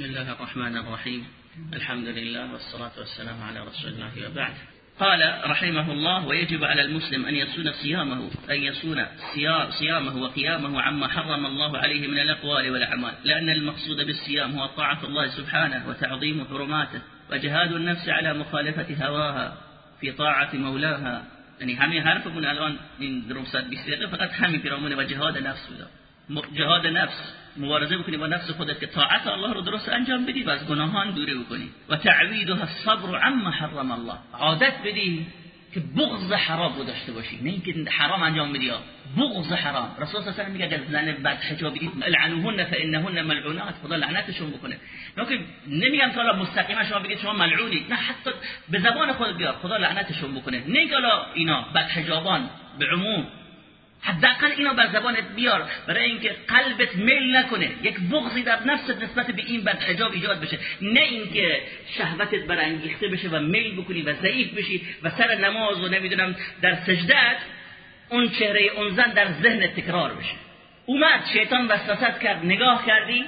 بسم الله الرحمن الرحيم. الحمد لله والصلاة والسلام على رسول الله وبعد. قال رحمه الله ويجب على المسلم أن يصون صيامه أن يصون صيامه وقيامه عما حرم الله عليه من الأقوال والأعمال. لأن المقصود بالصيام هو طاعة الله سبحانه وتعظيم حرماته وجهاد النفس على مخالفة هواها في طاعة مولاها. يعني همین حرفمون الآن دروصد 20 دقیقه فقط همین پیرامون و جهاد نفس. بوده جهاد نفس. مبارزه بکنی با نفس خودت که طاعت الله رو درست انجام بدی و از گناهان دوری بکنی. و تعویدها الصبر عما حرم الله. عادت بدی که بغض حرام رو داشته باشی. نه اینکه حرام انجام بدی بغض حرام. رسول الله میگه اگر زن بد حجاب بدید العنوهن فانهن ملعونات. خدا لعنتشون بکنه. که نمیگم که مستقیما شما بگید شما ملعونی. نه حتی به زبان خود بیار. خدا لعنتشون بکنه. نه حالا اینا بد حجابان به عموم حداقل اینو بر زبانت بیار برای اینکه قلبت میل نکنه. یک بغضی در نفست نسبت به این بد حجاب ایجاد بشه. نه اینکه شهوتت برانگیخته بشه و میل بکنی و ضعیف بشی و سر نماز و نمی‌دونم در سجدت اون چهره اون زن در ذهن تکرار بشه. اومد شیطان وسوسه کرد نگاه کردی.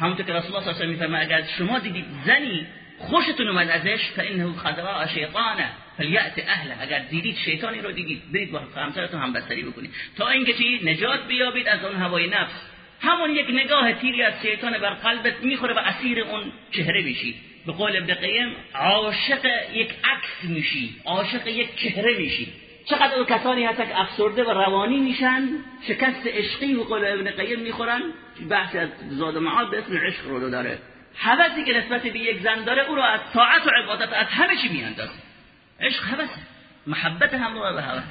همونطور که رسول الله صلی الله علیه و اگر شما دیدید زنی خوشتون اومد ازش فانه خدراء شیطانه. فلیأت اهل اگر دیدید شیطانی رو دیدید برید با همسرتون هم بستری بکنید. تا اینکه چی؟ نجات بیابید از اون هوای نفس. همون یک نگاه تیری از شیطان بر قلبت می‌خوره و اسیر اون چهره میشی. به قول ابن قیم عاشق یک عکس میشی. عاشق یک چهره میشی. چقدر اون کسانی هستن که افسرده و روانی میشن شکست عشقی به قول ابن قیم می‌خورن. بحث از زاد معاد به اسم عشق رو داره. حوثی که نسبت به یک زن داره او رو از طاعت و عبادت از همه چی میاندازه. عشق حوثه محبت همراه به حوث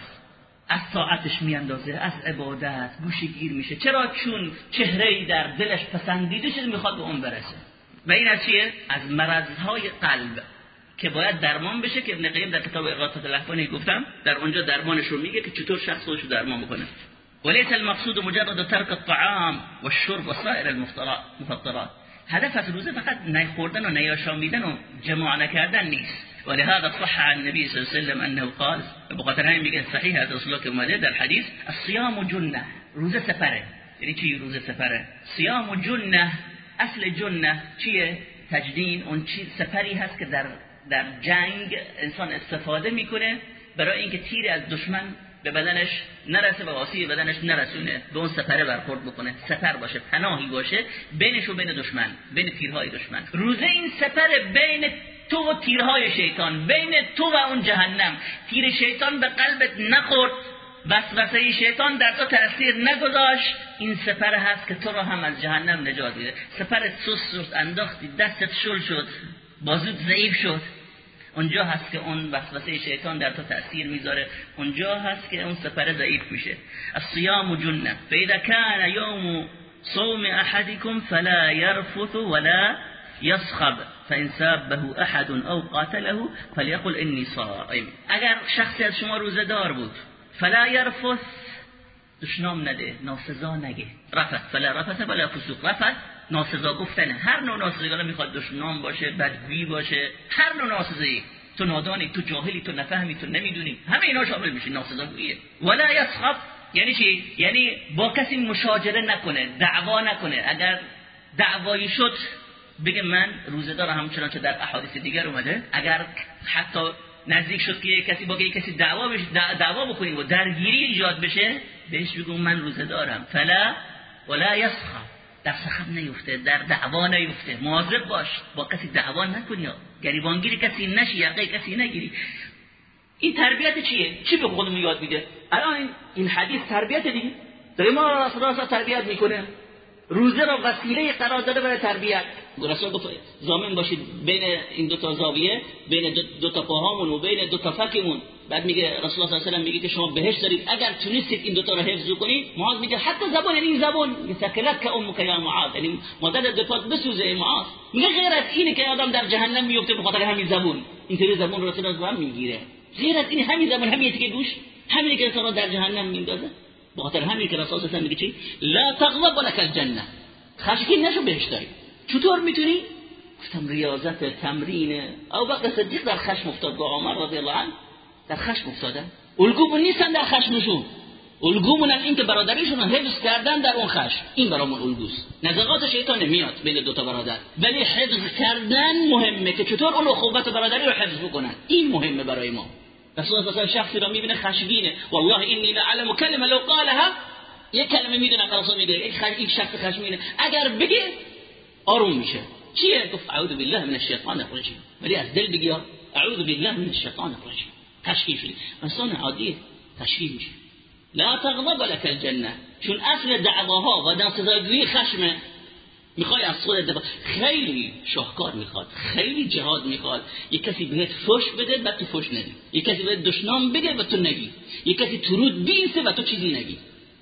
از طاعتش میاندازه از عبادت گیر میشه. چرا چون چهره ای در دلش پسندیده شده می‌خواد به اون برسه؟ و این از چیه؟ از مرضهای قلب که باید درمان بشه که ابن قیم در کتاب اغاثه الاحوال گفتم در اونجا درمانش رو میگه که چطور شخص خودش رو درمان بکنه. وليس المقصود مجرد ترك الطعام والشرب وسائر المفطرات هدف از روزه فقط نیخوردن و نیاشامیدن و جماع نکردن نیست. ولهذا صح عن النبي صلى الله عليه وسلم انه قال بخاطر همین میگه صحیح از الله که حدیث الصيام جنه روزه سفره یعنی چی روزه سفره صيام جنه اصل جنه چیه تجدین اون چی سفری هست که در در جنگ انسان استفاده می‌کنه برای اینکه تیر از دشمن به بدنش نرسه و آسیب بدنش نرسونه به اون سفره برخورد بکنه. سفر باشه پناهی باشه بینش و بین دشمن بین تیرهای دشمن. روزه این سفر بین تو و تیرهای شیطان بین تو و اون جهنم. تیر شیطان به قلبت نخورد وسوسه شیطان در تو تاثیر نگذاشت. این سفر هست که تو را هم از جهنم نجات میده. سفر سست انداختی دستت شل شد بازوت ضعیف شد. اونجا هست که اون وسوسه شیطان در تو تأثیر می‌ذاره. اونجا هست که اون سفر ضعیف میشه. الصيام جنه فاذا كان يوم صوم احدكم فلا يرفث ولا يصخب فان سابه احد او قاتله فليقل اني صائم. اگر شخصی از شما روزه دار بود فلا يرفث. دشنام نده ناسزا نگه. رفت فلا رفث ولا فسوق. رفت ناسزا گفتن هر نوع ناسزا می‌خواد دشنام باشه بدوی باشه هر نوع ناسزایی تو نادانی تو جاهلی تو نفهمی تو نمی‌دونی. همه اینا شامل میشه ناسزا گویه ولا یسخب یعنی چی؟ یعنی با کسی مشاجره نکنه دعوا نکنه. اگر دعوایی شد بگه من روزه دارم همچنان که در احادیث دیگر اومده اگر حتی نزدیک شد که کسی با کسی دعوا بشه دعوا بکنیم و درگیری ایجاد بشه بهش بگو من روزه دارم فلا ولا یسخب در سخب نیفته در دعوا نیفته. مواظب باش. با کسی دعوا نکنی گریبانگیری کسی نشی یقه کسی نگیری. این تربیت چیه؟ چی به خودمون یاد میده؟ الان این حدیث تربیت دیگه. داره ما الله تربیت می‌کنه. روزه را وسیله قرار داده برای تربیت. رسول گفت زامن باشید بین این دو تا زاویه بین دو, تا پاهامون و بین دو تا فکمون. بعد میگه رسول الله صلی الله علیه و میگه که شما بهش دارید. اگر تونستید این دو تا رو حفظ کنید معاذ میگه حتی زبان این زبان سکلت که امک یا معاذ. یعنی مادر دو پات بسوزه معاذ. میگه غیر از اینه که آدم در جهنم میفته به خاطر همین زبان. اینطوری زبان رسول الله می‌گیره. غیر از این همین زبان همین که گوش همین که انسان در جهنم میندازه. به خاطر همین که رسول الله میگه چی؟ لا تغضب ولك الجنه خشکی نشو بهش داری. چطور می‌تونی؟ گفتم ریاضت تمرین. او بقى صدیق در خشم افتاد با عمر رضی الله عنه. در خشم افتادن الگو نیستن در خشمشون. الگومون این که برادریشون رو حفظ کردن در اون خشم. این برامون الگوست. نزغات شیطان نمیاد بین دو تا برادر. ولی حفظ کردن مهمه که چطور اون اخوت برادری رو حفظ بکنن. این مهمه برای ما. رسول مثلا شخصی رو می‌بینه خشمگینه. والله اینی لعلم کلمه لو قالها. یک کلمه می‌دونم رسول میگه. یک شخص خشمگینه. اگر بگه آروم میشه. چیه؟ گفت اعوذ بالله من الشیطان الرجیم. ولی از دل بگی اعوذ بالله من الشیطان الرجیم. تشکیل شدی انسان عادی تشکیل میشه. لا تغضب لك الجنه چون اصل دعواها و ناسزاگویی خشمه. می‌خوای از خودت دفاع. خیلی شاهکار می‌خواد. خیلی جهاد می‌خواد. یه کسی بهت فش بده و تو فش ندی یه کسی بهت دشنام بده و تو نگی. یه کسی تو روت بیسته و تو چیزی نگی.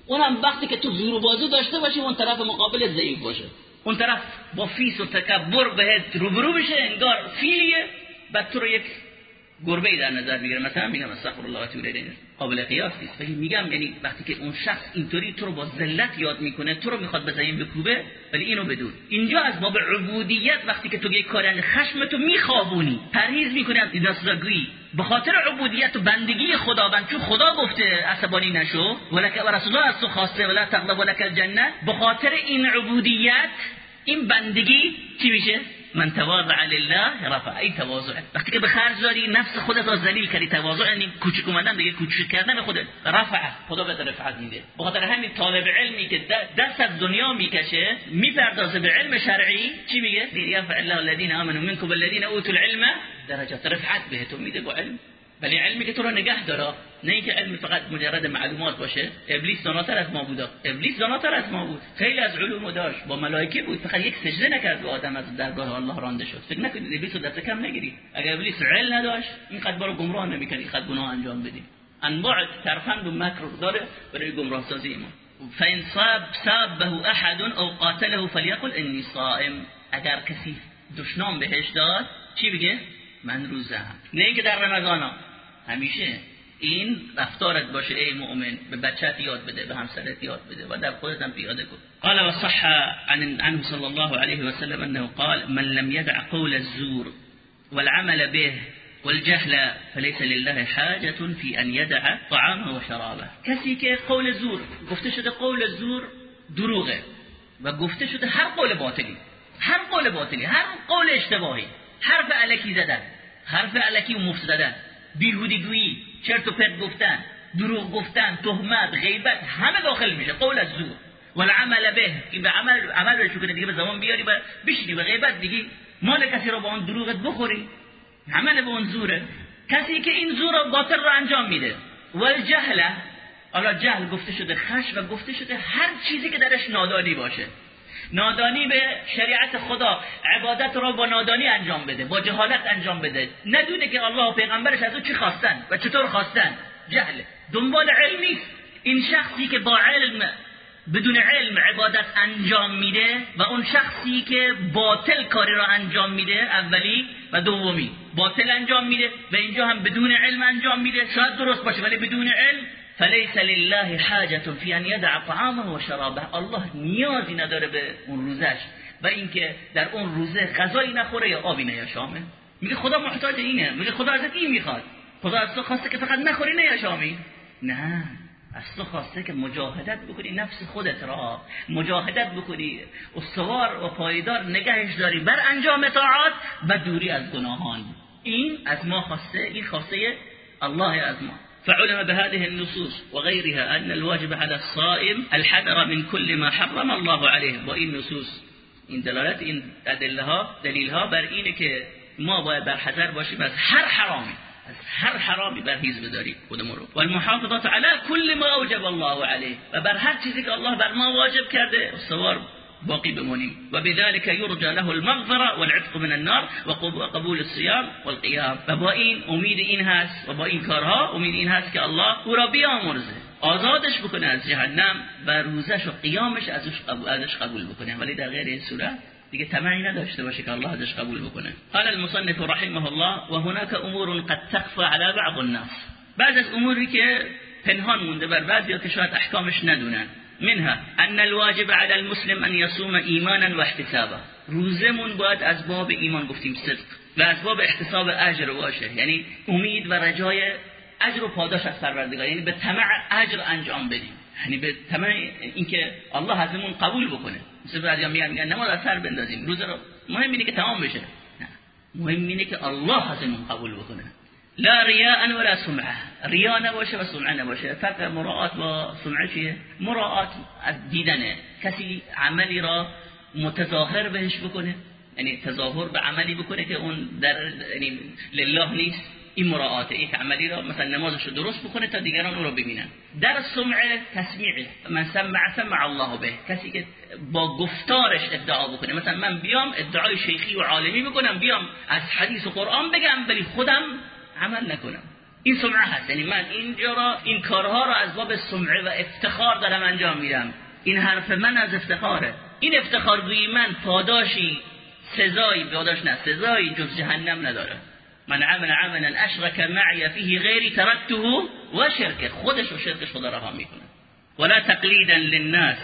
اونم وقتی که تو زور بازو داشته باشی اون طرف مقابل ضعیف باشه. اون طرف با فیس و تکبر بهت روبرو بشه انگار فیلیه و تو رو یک گربه در نظر می‌گیره. مثلا میگم استغفر الله و اتوب قابل قیاس نیست. ولی میگم یعنی وقتی که اون شخص اینطوری تو رو با ذلت یاد می‌کنه تو رو می‌خواد به زمین بکوبه ولی اینو بدون. اینجا از باب عبودیت وقتی که تو یک کار خشم تو میخوابونی پرهیز می‌کنی از دستگویی به خاطر عبودیت و بندگی خداوند چون خدا گفته عصبانی نشو. ولک رسول الله از تو خواسته ولا تغضب ولک الجنه به خاطر این عبودیت این بندگی چی میشه؟ من تواضع لله رفع. ای تواضع. وقتی که به خرج داری نفس خودت را ذلیل کردی. تواضع یعنی کوچک اومدن به کوچک کردن خودت. رفع. خدا به رفعت میده. به خاطر همین طالب علمی که دست از دنیا می‌کشه می‌پردازه به علم شرعی چی میگه؟ یرفع الله الذين امنوا منكم والذين اوتوا العلم درجات. رفعت بهتون میده با علم. ولی علمی که تو رو نگه داره نه اینکه علم فقط مجرد معلومات باشه. ابلیس زناتر از ما بود ابلیس زناتر از ما بود. خیلی از علوم داشت. با ملائکه بود. فقط یک سجده نکرد به آدم از درگاه الله رانده شد. فکر نکنید ابلیس رو دست کم نگیرید اگر ابلیس علم نداشت اینقدر برو گمراه نمی‌کرد اینقدر گناه انجام بدیم انواع ترفند و مکر داره برای گمراه سازی ما. فان صاب صابه احد او قاتله فليقل اني صائم. اگر کسی دشنام بهش داد چی بگه؟ من روزم نه اینکه در رمضان همیشه این رفتارت باشه ای مؤمن به بچت یاد بده به همسرت یاد بده و در خودت هم پیاده کن. قال وصح عن عنه صلى الله عليه وسلم انه قال من لم يدع قول الزور والعمل به والجهل فليس لله حاجة في أن يدع طعامه وشرابه کسی که قول زور گفته شده قول زور دروغه و گفته شده هر قول باطلی هر قول باطلی هر قول اشتباهی حرف علکی زدن حرف علکی و مفت بیهودی چرت و پرت گفتن دروغ گفتن تهمت غیبت همه داخل میشه قول از زور. والعمل به این به عمل عمل رو کنه دیگه به زمان بیاری و بشینی به غیبت دیگه. مال کسی رو با اون دروغت بخوری؟ عمل به اون زوره. کسی که این زور و باطل رو انجام میده. و جهله حالا جهل گفته شده خش و گفته شده هر چیزی که درش نادانی باشه. نادانی به شریعت خدا عبادت را با نادانی انجام بده با جهالت انجام بده. ندونه که الله و پیغمبرش از او چی خواستن و چطور خواستن. جهل. دنبال علمی این شخصی که با علم بدون علم عبادت انجام میده و اون شخصی که باطل کاری را انجام میده اولی و دومی باطل انجام میده و اینجا هم بدون علم انجام میده. شاید درست باشه ولی بدون علم فلیس لله حاجة فی ان یدع طعامه و شرابه الله نیازی نداره به اون روزش و اینکه در اون روزه غذایی نخوره یا آبی نه میگه خدا محتاج اینه. میگه خدا ازت این می‌خواد. خدا از تو خواسته که فقط نخوری نه نه. از تو خواسته که مجاهدت بکنی نفس خودت را. مجاهدت بکنی. استوار و پایدار نگهش داری. بر انجام طاعات و دوری از گناهان. این از ما خواسته این خواسته الله از ما. فعلم بهذه النصوص وغيرها أن الواجب على الصائم الحذر من كل ما حرم الله عليه. با این نصوص این دلالت این ادله ها دلیل بر اینه که ما باید بر حذر باشیم از هر حرامی از هر حرامی برهیز بداریم خودمون رو. و المحافظات على كل ما اوجب الله عليه. و بر هر چیزی که الله بر ما واجب کرده استوار باقی بمونیم. و بذلك يرجى له المغفره والعتق من النار و قبول الصيام والقيام و با این امید این هست و با این کارها امید این هست که الله او را بیامرزه. آزادش بکنه از جهنم و روزش و قیامش ازش قبول بکنه. ولی در غیر این صورت دیگه تمعی نداشته باشه که الله ازش قبول بکنه. قال المصنف رحمه الله و هناك امور قد تخفى على بعض الناس. بعض از اموری که پنهان مونده بر بعضی که شاید احکامش ندونن. منها ان الواجب على المسلم ان يصوم ایمانا و احتسابا روزمون باید از باب ایمان گفتیم صدق و از باب احتساب اجر باشه یعنی امید و رجای اجر و پاداش از پروردگار. یعنی به طمع اجر انجام بدیم. یعنی به طمع اینکه الله ازمون قبول بکنه. مثل بعضیا میگن میگن نماز از سر بندازیم. روز رو مهم اینه که تمام بشه. نه. مهم اینه که الله ازمون قبول بکنه. لا ریاء ولا سمعه ریا نباشه و سمعه نباشه فرق مراعات با سمعه چیه؟ مراعات از دیدنه. کسی عملی را متظاهر بهش بکنه یعنی تظاهر به عملی بکنه که اون در یعنی لله نیست این مراعاته یک عملی را مثلا نمازش رو درست بکنه تا دیگران او رو ببینن. در سمع تسمیع. من سمع سمع الله به. کسی که با گفتارش ادعا بکنه. مثلا من بیام ادعای شیخی و عالمی بکنم بیام از حدیث و قرآن بگم ولی خودم عمل نکنم. این سمعه هست. یعنی من اینجا را این کارها را از باب سمعه و افتخار دارم انجام میدم. این حرف من از افتخاره. این افتخار گویی من پاداشی سزایی پاداش نه سزایی جز جهنم نداره. من عمل عملا اشرك معي فيه غیری ترکته و شرکه. خودش و شرکش خدا رها می‌کنه. ولا تقلیدا للناس.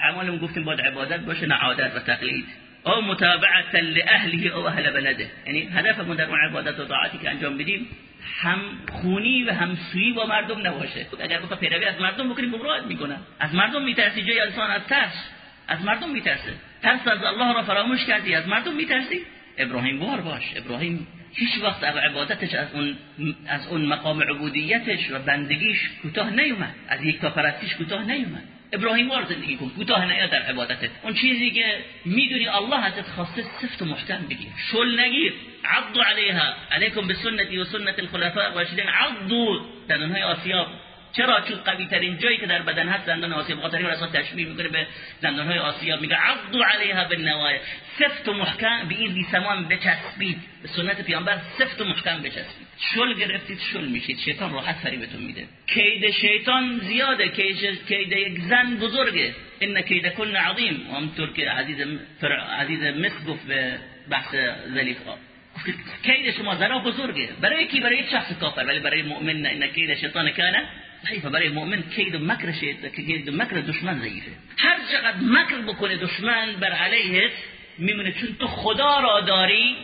اعمالمون گفتیم باید عبادت باشه نه عادت و تقلید. او متابعت لاهله او اهل بلده. یعنی هدفمون در عبادت و طاعتی که انجام بدیم هم خونی و هم سوی با مردم نباشه. اگر بخواد پیروی از مردم بکنیم گمراهت می‌کنن از مردم میترسی جای انسان از ترس. از مردم میترسه. ترس از الله را فراموش کردی از مردم میترسی. ابراهیم بار باش. ابراهیم هیچ وقت در عبادتش از اون از اون مقام عبودیتش و بندگیش کوتاه نیومد. از یک تا پرستیش کوتاه نیومد. ابراهیم وار زندگی کن کوتاه نیاد در عبادتت اون چیزی که میدونی الله ازت خواسته سفت و محکم بگیر شل نگیر عضو علیها علیکم بسنتی و سنت الخلفاء الراشدین عضو دندانهای آسیاب چرا؟ چون قوی ترین جایی که در بدن هست دندان آسیاب این رسول تشبیه می‌کنه به دندان های آسیاب. میگه عضو علیها بالنوایا سفت و محکم به این ریسمان بچسبید. به سنت پیامبر سفت و محکم بچسبید. شل گرفتید شل میشید. شیطان راحت فریبتون میده. کید شیطان زیاده. کید یک زن بزرگه. ان کید کن عظیم. همونطور که عزیز عزیز مصر به بحث زلیخا کید شما زنا بزرگه. برای کی؟ برای شخص کافر. ولی برای مؤمن نه. ان کید شیطان کانه ضعیفه برای مؤمن کید و مکر کید و مکر دشمن ضعیفه. هر چقدر مکر بکنه دشمن بر علیه میمونه چون تو خدا را داری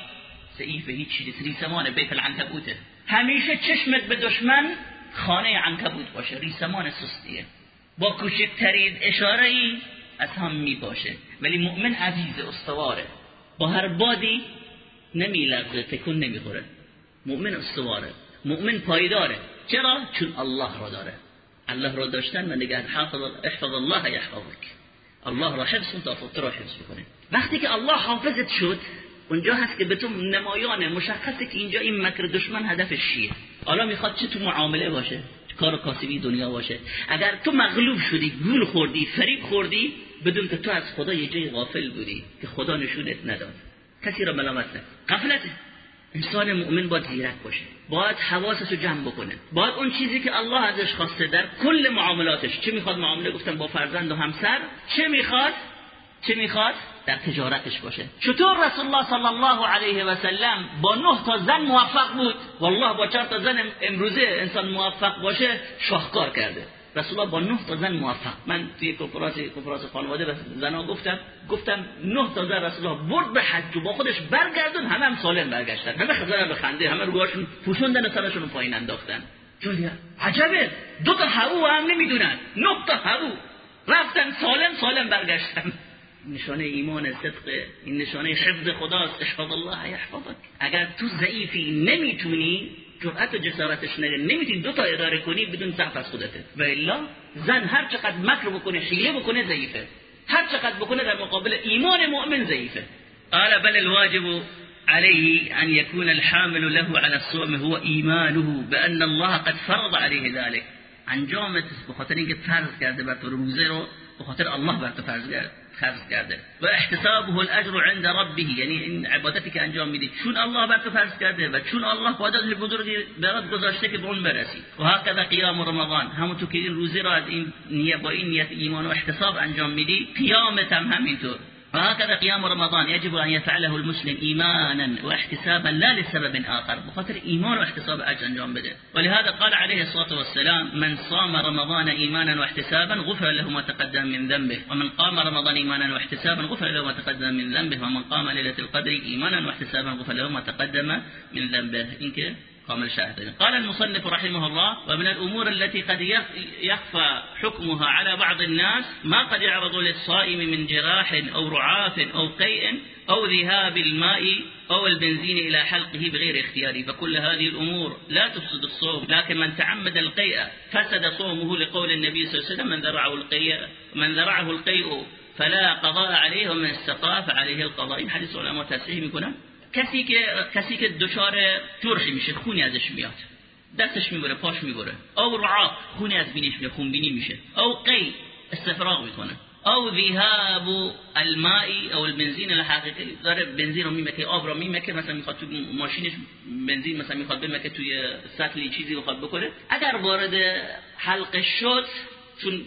ضعیفه هیچ چیزی. ریسمان بیت العنکبوته. همیشه چشمت به دشمن خانه عنکبوت باشه ریسمان سستیه. با کوچکترین اشاره ای از هم می باشه ولی مؤمن عزیز استواره. با هر بادی نمیلغزه تکون نمی‌خوره. مؤمن استواره. مؤمن پایداره. چرا؟ چون الله را داره. الله را داشتن و نگه حافظ احفظ الله یحفظک الله را حفظ کن تا تو را حفظ کنه وقتی که الله حافظت شد اونجا هست که به تو نمایانه مشخصه که اینجا این مکر دشمن هدفش چیه. حالا می‌خواد چه تو معامله باشه کار کاسبی دنیا باشه. اگر تو مغلوب شدی گول خوردی فریب خوردی بدون که تو از خدا یه جای غافل بودی که خدا نشونت نداد. کسی را ملامت نکن. غفلته. انسان مؤمن باید زیرک باشه. باید حواسش رو جمع بکنه. باید اون چیزی که الله ازش خواسته در کل معاملاتش چه می‌خواد معامله؟ گفتن با فرزند و همسر. چه می‌خواد؟ چه می‌خواد؟ در تجارتش باشه. چطور رسول الله صلی الله علیه و سلم با نه تا زن موفق بود؟ والله با چهار تا زن امروزه انسان موفق باشه شاهکار کرده. رسول الله با نه تا زن موفق. من توی کنفرانس کنفرانس خانواده زنا گفتم گفتم نه تا زن رسول الله برد به حج با خودش برگردون همه هم سالم برگشتن. همه خزر به خنده همه روهاشون پوشوندن و سرشون پایین انداختن. جوری عجبه. دو تا هرو هم نمی‌دونن. نه تا هرو رفتن سالم سالم برگشتن. نشانه ایمان صدق این نشانه حفظ خداست اشهد الله یحفظک. اگر تو ضعیفی نمی‌تونی جرأت و جسارتش نگه نمی‌تونی دو تا اداره کنی بدون ضعف از خودته. و الا زن هر چقدر مکر بکنه حیله بکنه ضعیفه. هر چقدر بکنه در مقابل ایمان مؤمن ضعیفه. قال بل الواجب عليه أن يكون الحامل له على الصوم هو إيمانه بأن الله قد فرض عليه ذلك انجامت بخاطر اینکه فرض کرده بر تو روزه رو بخاطر الله بر تو فرض کرده فرض کرده. و احتسابه الاجر عند ربه. یعنی این عبادتی که انجام میدی چون الله بر تو فرض کرده و چون الله پاداش بزرگی برات گذاشته که به اون برسی. و هكذا قیام رمضان. همونطور که این روزه را از این نیت با این نیت ایمان و احتساب انجام میدی قیامت هم همینطور. وهكذا قيام رمضان يجب أن يفعله المسلم إيمانا واحتسابا لا لسبب آخر بخاطر إيمان واحتساب أجر أنجام بده. ولهذا قال عليه الصلاة والسلام من صام رمضان إيمانا واحتسابا غفر له ما تقدم من ذنبه ومن قام رمضان إيمانا واحتسابا غفر له ما تقدم من ذنبه ومن قام ليلة القدر إيمانا واحتسابا غفر له ما تقدم من ذنبه. إنك كامل شاهدين قال المصنف رحمه الله ومن الأمور التي قد يخفى حكمها على بعض الناس ما قد يعرض للصائم من جراح أو رعاف أو قيء أو ذهاب الماء أو البنزين إلى حلقه بغير اختياره. فكل هذه الأمور لا تفسد الصوم لكن من تعمد القيء فسد صومه لقول النبي صلى الله عليه وسلم من ذرعه القيء من ذرعه القيء فلا قضاء عليه ومن استقاف عليه القضاء. این حدیث علما تصحیح میکنن کسی که کسی که دچار جرحی میشه خونی ازش میاد. دستش می‌بره پاش می‌بره. او رعاق خونی از بینیش میاد خون بینی میشه. او قی استفراغ می‌کنه. او ذهاب الماء او البنزین الحقیقی. داره بنزین رو میمکه آب رو میمکه مثلا می‌خواد تو ماشینش بنزین مثلا می‌خواد بمکه توی سطلی چیزی بخواد بکنه. اگر وارد حلقه شد چون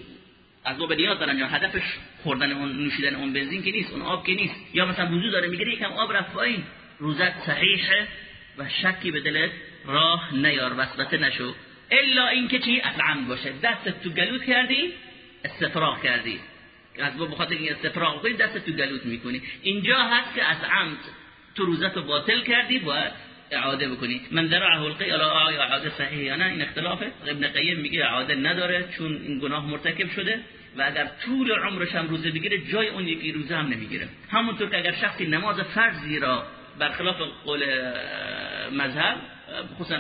از به نیاز دارن یا هدفش خوردن اون نوشیدن اون بنزین که نیست اون آب که نیست. یا مثلا وضو داره می‌گیره یکم آب رفت پایین. روزت صحیحه و شکی به دلت راه نیار وسوسه نشو. الا اینکه چی؟ از عمد باشه. دست تو گلوت کردی استفراغ کردی. از بخاطر این استفراغ کنی دست تو گلوت می‌کنی. اینجا هست که از عمد تو روزت رو باطل کردی باید اعاده بکنی. من درعه القی الا آیا اعاده صحیح یا نه؟ این اختلافه. ابن قیم میگه اعاده نداره چون این گناه مرتکب شده. و اگر طول عمرش هم روزه بگیره جای اون یکی روزه هم نمی‌گیره. همونطور که اگر شخصی نماز فرضی را برخلاف قول مذهب خصوصا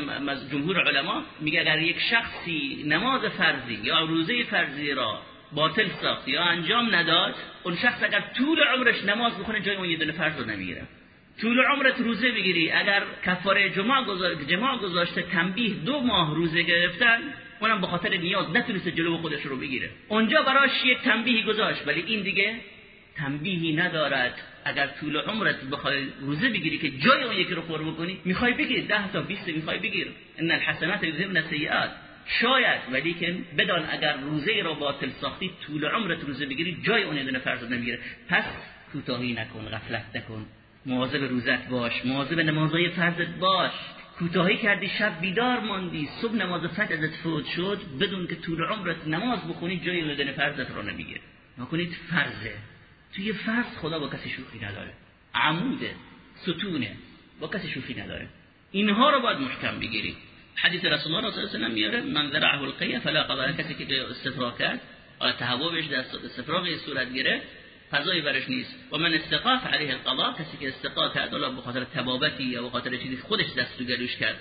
جمهور علما میگه اگر یک شخصی نماز فرضی یا روزه فرضی را باطل ساخت یا انجام نداد اون شخص اگر طول عمرش نماز بخونه جای اون یه دونه فرض رو نمی‌گیره. طول عمرت روزه بگیری اگر کفاره جماع گذار... جماع گذاشته تنبیه دو ماه روزه گرفتن اونم به خاطر نیاز نتونسته جلو خودش رو بگیره. اونجا براش یک تنبیهی گذاشت ولی این دیگه تنبیهی ندارد. اگر طول عمرت بخوای روزه بگیری که جای اون یکی رو پر بکنی می‌خوای بگیر. ده تا 20 می‌خوای بگیر. ان الحسنات یذهبن السیئات. شاید ولی که بدان اگر روزه را باطل ساختی طول عمرت روزه بگیری جای اون یه فرض نمی‌گیره. پس کوتاهی نکن غفلت نکن. مواظب روزت باش. مواظب نمازهای فرضت باش. کوتاهی کردی شب بیدار ماندی. صبح نماز فجر ازت فوت شد بدون که طول عمرت نماز بخونی جای لدن فرضت رو نمی‌گیره. نکنید فرضه. توی فرض خدا با کسی شوخی نداره. عموده ستونه با کسی شوخی نداره. اینها رو باید محکم بگیری. حدیث رسول الله صلی الله علیه و میاره من ذرعه القیه فلا قضا. کسی که استفراغ کرد تهوع بهش دست استفراغ صورت گرفت قضایی برش نیست. و من استقاف علیه القضا. کسی که استقا کرد به خاطر تبابتی یا به خاطر چیزی خودش دست و گلوش کرد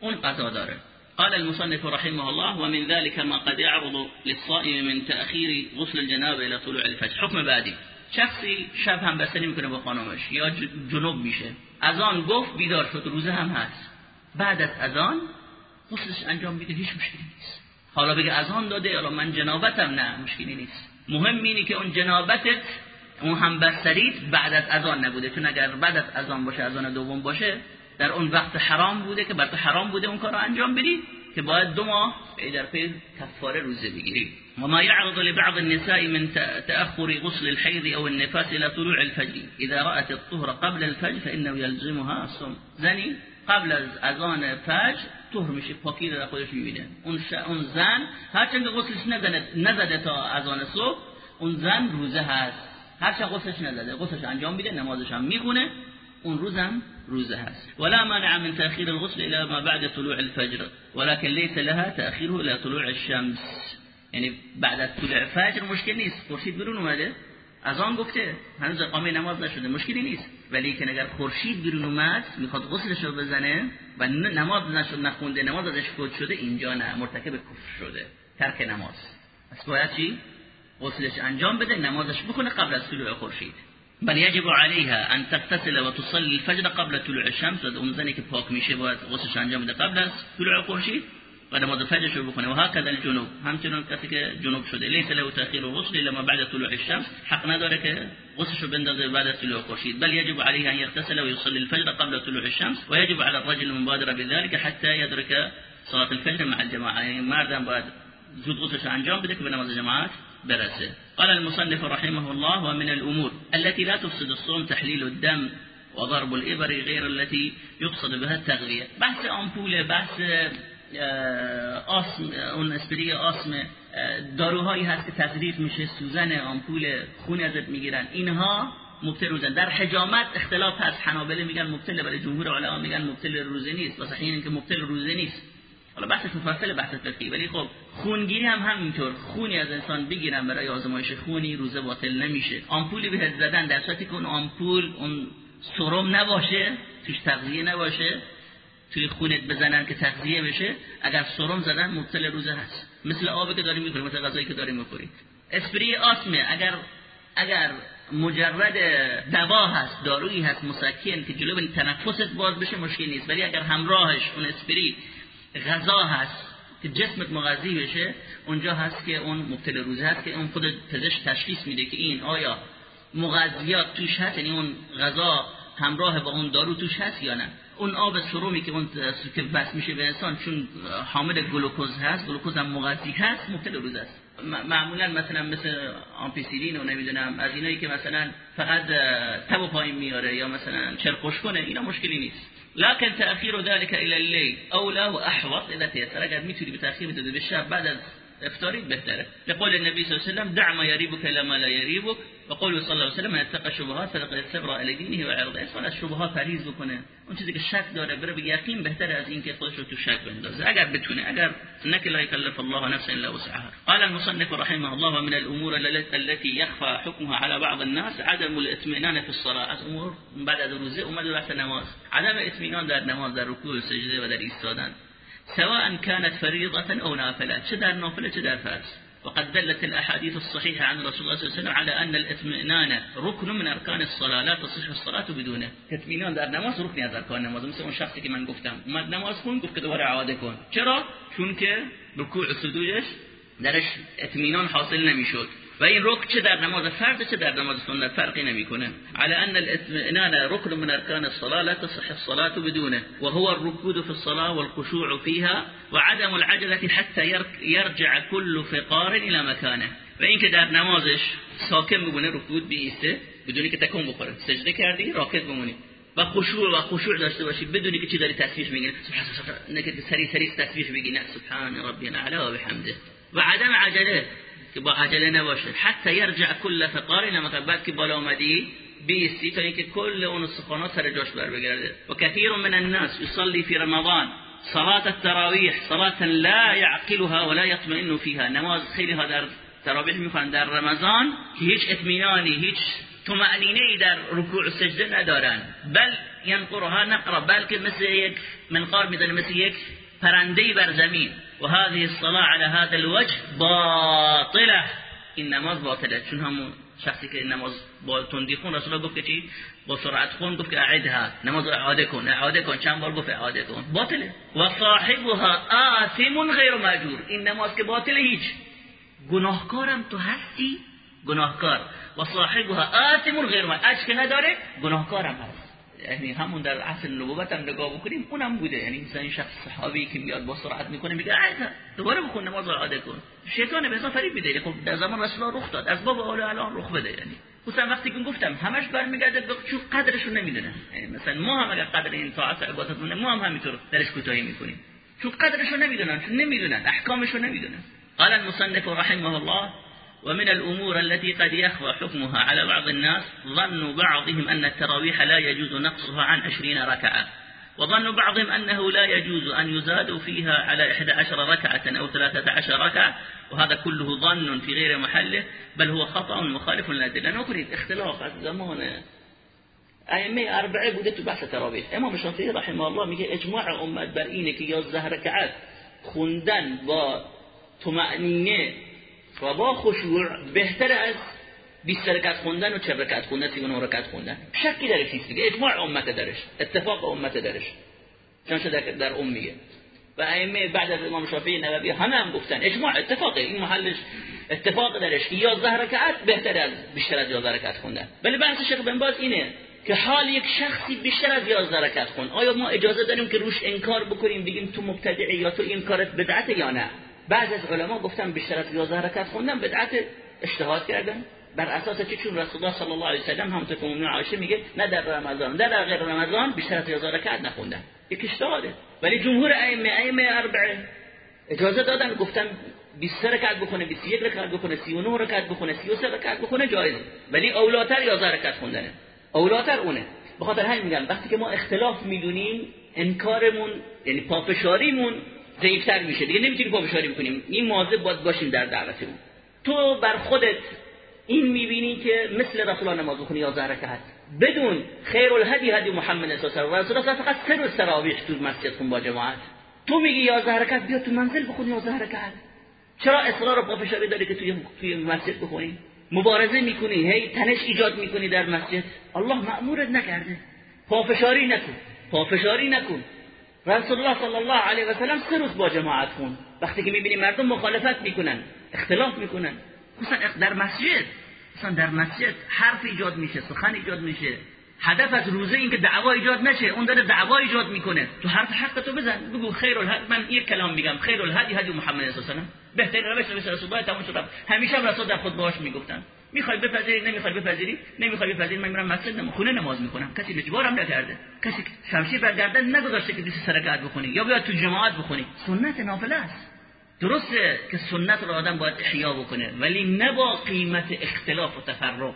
اون قضا داره. قال المصنف رحمه الله ومن ذلك ما قد يعرض للصائم من تأخير غسل الجنابه الى طلوع الفجر. حکم بعدی. شخصی شب هم بستنی می‌کنه با خانمش یا جنوب میشه. از آن گفت بیدار شد روزه هم هست. بعد از اذان غسلش انجام میده هیچ مشکلی نیست. حالا بگه اذان داده یا من جنابتم نه مشکلی نیست. مهم اینه که اون جنابتت اون هم بستریت بعد از اذان نبوده. چون اگر بعد از اذان باشه اذان دوم باشه در اون وقت حرام بوده که بعد حرام بوده اون کار رو انجام بدی. که باید دو ماه پی در پی کفاره روزه بگیری و ما يعرض لبعض النساء من تأخر غسل الحيض او النفاس الى طلوع الفجر. اذا رأت الطهر قبل الفجر فانه يلزمها الصوم زنی قبل از اذان فجر طهر میشه پاکی در خودش می‌بینه. اون, اون زن هرچند غسلش نزده, نزده تا اذان صبح اون زن روزه هست. هرچند غسلش نزده غسلش انجام میده نمازش هم می‌خونه. اون روزم روزه هست. ولا مانع من تأخير الغسل الى ما بعد طلوع الفجر. ولكن ليس لها تأخيره الى طلوع الشمس. یعنی بعد طلوع فجر مشکل نیست. خورشید برون اومده. از آن گفته هنوز اقامه نماز نشده. مشکلی نیست. ولی که اگر خورشید بیرون اومد می‌خواد غسلش رو بزنه و نماز نشد نخونده نماز ازش فوت شده اینجا نه. مرتکب کفر شده. ترک نماز. پس باید چی؟ غسلش انجام بده نمازش بکنه قبل از طلوع خورشید. بل يجب عليها أن تغتسل وتصلي الفجر قبل طلوع الشمس. و اون زنی که پاک میشه باید قبل طلوع خورشید و نماز فجر شروع بکنه و هكذا الجنوب. همچنان کسی که جنوب شده لیس له تاخیر الغسل إلا ما بعد طلوع الشمس. حق نداره که غسلش رو بعد طلوع خورشید بل يجب عليه أن يغتسل ويصلي الفجر قبل طلوع الشمس. ويجب على الرجل المبادرة بذلك حتى يدرك صلاة الفجر مع الجماعة. يعني مردم باید غسلش انجام بده که به نماز جماعت برسه. قال المصنف رحمه الله ومن الامور التي لا تفسد الصوم تحليل الدم وضرب الإبر غير التي يقصد بها التغذية بحث أمبول بحث آسم اون اسپری آسم داروهایی هست که تضریف میشه سوزن آمپول خون ازت می‌گیرن. اینها مبتل روزه در حجامت اختلاف هست. حنابله میگن مبتل ولی جمهور علما میگن مبتل روزه نیست. و صحیح که مبتل روزه نیست. حالا بحث مفصل بحث فقهی ولی خب خونگیری هم همینطور. خونی از انسان بگیرن برای آزمایش خونی روزه باطل نمیشه. آمپولی بهت زدن در صورتی که اون آمپول اون سرم نباشه توش تغذیه نباشه توی خونت بزنن که تغذیه بشه اگر سرم زدن مبتل روزه هست. مثل آبی که داریم می‌خوریم مثل غذایی که داریم می‌خوریم. اسپری آسمه. اگر اگر مجرد دوا هست دارویی هست مسکن که جلو تنفست باز بشه مشکل نیست. ولی اگر همراهش اون اسپری غذا هست که جسمت مغذی بشه اونجا هست که اون مبتل روزه هست که اون خود پزشک تشخیص میده که این آیا مغذیات توش هست؟ یعنی اون غذا همراه با اون دارو توش هست یا نه؟ اون آب سرومی که اون که بس میشه به انسان چون حامل گلوکوز هست گلوکوز هم مغذی هست مبتل روزه است. معمولا مثلا مثل آمپیسیلین و نمی‌دونم از اینایی که مثلا فقط تب پایین میاره یا مثلا چرخوش کنه اینا مشکلی نیست. لكن تأخير ذلك إلى الليل أولى وأحوط إذا تيسر به تأخیر بده به شب بعد از افطاری بهتره. لقول النبي صلى الله عليه وسلم دع ما يريبك لما لا يريبك وقول صلى الله عليه وسلم من اتقى الشبهات فلقد استبرأ إلى دينه وعرضه. انسان از شبهات پرهیز بکنه. اون چیزی که شک داره بره به بهتره از خودش رو تو شک بندازه. اگر بتونه اگر نك لا يكلف الله نفسا الا وسعها. قال المصنف رحمه الله ومن الأمور التي يخفى حكمها على بعض الناس عدم الاطمئنان في الصلاة. از امور بعد از روزه اومد بحث نماز. عدم اطمینان در نماز در سجده و در ایستادن. سواء كانت فريضة أو نافلة. چه در نافلة چه در وقد دلت الأحاديث الصحيحة عن رسول الله صلى الله عليه وسلم على أن الاطمئنان ركن من أركان الصلاة لا تصح الصلاة بدونه. اطمینان در نماز رکنی از ارکان نماز مثل اون شخصی که من گفتم. نماز خون گفت که دوباره عاده کن. چرا؟ چون که رکوع سجودش درش اطمینان حاصل نمیشد. و این رکن چه در نماز؟ فرض چه در نماز سنت؟ فرقی نمیکنه. على ان الاطمئنان ركن من اركان الصلاة لا تصح الصلاة بدونه. وهو الركود في الصلاة والخشوع فيها وعدم العجلة حتى يرجع كل فقار إلى مكانه و اینکه در نمازش ساکن بمونه رکود بیسته بدونی که تکون بخوره. سجده کردی راکت بمونی. و خشوع و خشوع داشته باشی بدونی که چی داری تسبیح میگی سبحان الله سری سری تسبیح بگی نه. سبحان ربی الاعلى و بحمده. و عدم عجله. که با عجله نباشه حتی یرجع کل فقار لما بعد که بالا اومدی بیستی تا اینکه کل اون استخوانات سر جاش بر بگرده و کثیر من الناس يصلي في رمضان صلاة التراویح صلاة لا يعقلها ولا يطمئن فيها نماز خیلی ها در تراویح میخوان. در رمضان که هیچ اطمینانی هیچ طمأنینه در رکوع سجده ندارن. بل ینقرها نقرا بلکه مثل یک منقار میزنه مثل یک پرنده بر زمین. وهذه الصلاة على هذا الوجه باطلة. این نماز باطله. چون همون شخصی که نماز با تندی خون رسول الله گفت که چی؟ با سرعت خون گفت که اعدها. نماز اعاده کن اعاده کن. چند بار گفت اعاده کن. باطله. و صاحبها آثم غیر ماجور این نماز که باطله هیچ. گناهکارم تو هستی؟ گناهکار. و صاحبها آثم غیر ماجور اجر نداره گناهکارم هست. یعنی همون در اصل نبوت هم نگاه بکنیم اونم بوده. یعنی مثلا این شخص صحابی که میاد با سرعت می‌کنه میگه عیزا دوباره بخون نماز عاده کن. شیطان به فرید میده. خب در زمان رسول الله رخ داد. از باب اول الان رخ بده. یعنی مثلا وقتی که گفتم همش برمیگرده به چون قدرشو نمی‌دونه. یعنی مثلا ما هم اگر قدر این طاعت عبادت ما هم همینطور درش کوتاهی می‌کنیم. چون قدرشو نمی‌دونن چون نمی‌دونن احکامشو نمی‌دونن. قال المصنف رحمه الله ومن الأمور التي قد يخفى حكمها على بعض الناس ظن بعضهم أن التراويح لا يجوز نقصها عن عشرين ركعة. وظن بعضهم أنه لا يجوز أن يزاد فيها على إحدى عشر ركعة أو ثلاثة عشر ركعة. وهذا كله ظن في غير محله بل هو خطأ مخالف للأدلة نقول اختلاف زمان أئمة أربعة بوده تو بحث تراویح إمام شافعی رحمه الله میگه إجماع امت بر اینه که 11 رکعت خوندن با طمأنینه و با خشوع بهتر از 20 رکعت خوندن و 40 رکعت خوندن 39 رکعت خوندن. شکی درش نیست دیگه. اجماع امت درش. اتفاق امت درش. چون در, در امیه و ائمه بعد از امام شافعی نووی همه هم گفتن. اجماع اتفاقه. این محلش اتفاق درش. که 11 رکعت بهتر از بیشتر از 11 رکعت خوندن. ولی بحث شیخ بن باز اینه که حال یک شخصی بیشتر از 11 رکعت خون. آیا ما اجازه داریم که روش انکار بکنیم بگیم تو مبتدعی یا تو این کارت بدعت یا نه؟ بعض از علما گفتن بیشتر از 11 رکعت خوندن بدعت اجتهاد کردن. بر اساس چه چون رسول الله صلی الله علیه و سلم هم تو عایشه میگه نه در رمضان نه در غیر رمضان بیشتر از 11 رکعت نخوندن. یک اجتهاده ولی جمهور ائمه ائمه اربعه اجازه دادن گفتن 20 رکعت بکنه 21 رکعت بکنه 39 رکعت بکنه 33 رکعت بکنه جایزه ولی اولاتر 11 رکعت خوندنه. اولاتر اونه. به خاطر همین میگم وقتی که ما اختلاف می‌دونیم انکارمون یعنی پافشاریمون ضعیفتر میشه. دیگه نمی‌تونیم پافشاری بکنیم. این مواظب باید باشیم در دعوتمون. تو بر خودت این می‌بینی که مثل رسول الله نماز بخونی 11 رکعت. بدون خیر الهدی هدی محمد صلی الله علیه و رسول فقط سر و سراویح تو مسجد خون با جماعت. تو میگی 11 رکعت بیا تو منزل بخونی 11 رکعت. چرا اصرار و پافشاری داری که توی توی مسجد بخونی؟ مبارزه می‌کنی هی تنش ایجاد می‌کنی در مسجد. الله مأمورت نکرده. پافشاری نکن. پافشاری نکن. رسول الله صلی الله علیه و سلم سه روز با جماعت خون وقتی که می‌بینی مردم مخالفت می‌کنن اختلاف می‌کنن. مثلا در مسجد مثلا در مسجد حرف ایجاد میشه سخن ایجاد میشه. هدف از روزه این که دعوا ایجاد نشه اون داره دعوا ایجاد می‌کنه. تو حرف حق تو بزن بگو خیر الهدی من یک کلام میگم خیر الهدی هدی محمد صلی الله علیه و بهترین روش رسول الله تمام شد همیشه هم رسول در خود باش می‌گفتن. می‌خوای بپذیری نمی‌خوای بپذیری نمی‌خوای بپذیری من میرم مسجد نماز خونه نماز می‌کنم کسی اجبارم نکرده. کسی شمشیر بر گردن نگذاشته که دیسی سرکعت بکنی یا بیاد تو جماعت بخونی. سنت نافله است. درسته که سنت رو آدم باید احیا بکنه ولی نه با قیمت اختلاف و تفرق.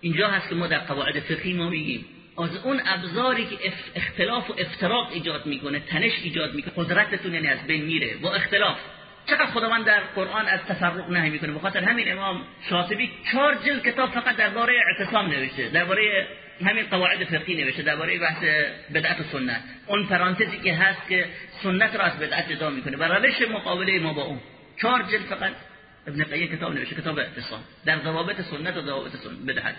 اینجا هست که ما در قواعد فقهی ما میگیم. از اون ابزاری که اختلاف و افتراق ایجاد می‌کنه تنش ایجاد می‌کنه قدرتتون یعنی از بین میره. با اختلاف. چقدر خداوند در قرآن از تفرق نهی می‌کنه؟ بخاطر همین امام شاطبی چهار جلد کتاب فقط درباره اعتصام نوشته درباره همین قواعد فقهی نوشته درباره بحث بدعت و سنت. اون پرانتزی که هست که سنت را از بدعت جدا می‌کنه و روش مقابله ما با اون. چهار جلد فقط ابن قیم کتاب نوشته کتاب اعتصام. در ضوابط سنت و ضوابط بدعت.